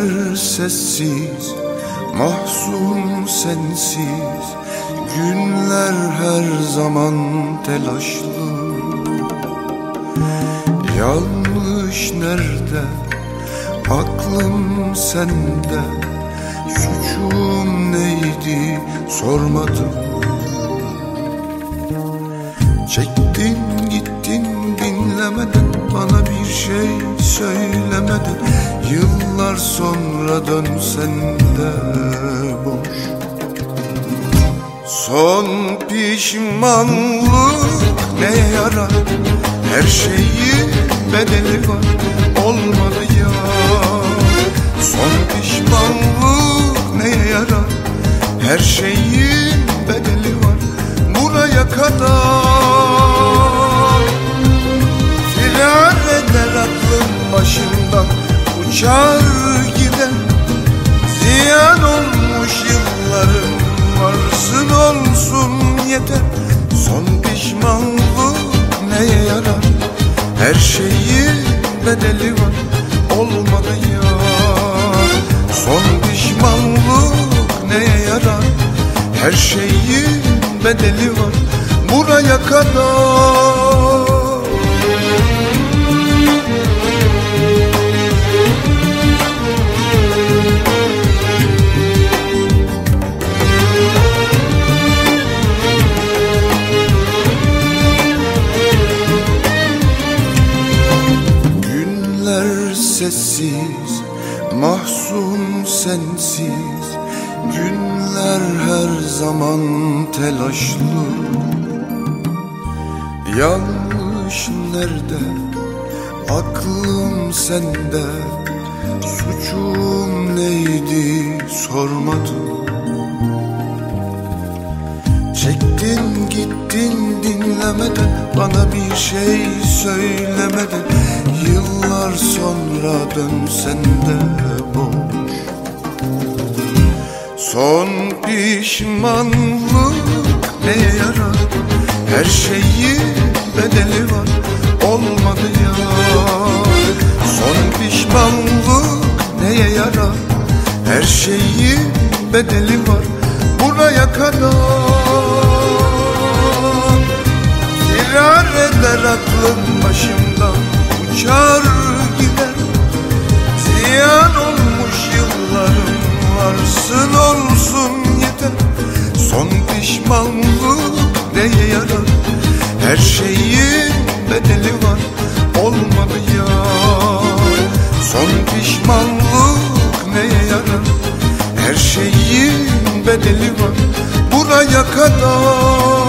Günler sessiz, mahzun sensiz Günler her zaman telaşlı. Yanlış nerede, aklım sende Suçum neydi sormadım. Çektin bana bir şey söylemedin. Yıllar sonra dönsen de boş. Son pişmanlık ne yarar Her şeyi bedeli var Olmadı ya. Son pişmanlık ne yarar Her şeyin bedeli var Buraya kadar Her şeyin bedeli var Olmadı ya Son pişmanlık neye yarar? Her şeyin bedeli var Buraya kadar sessiz, mahzun sensiz. Günler her zaman telaşlı. Yanlış nerede, aklım sende. Suçum neydi sormadım. Çektin gittin dinlemeden Bana bir şey söylemeden Yıllar sonra dönsen de boş. Son pişmanlık neye yarar? Her şeyin bedeli var. Olmadı ya. Son pişmanlık neye yarar? Her şeyin bedeli var. Buraya kadar. Firar eder aklım pişmanlık neye yarar? Her şeyin bedeli var Olmadı ya. Son pişmanlık neye yarar? Her şeyin bedeli var Buraya kadar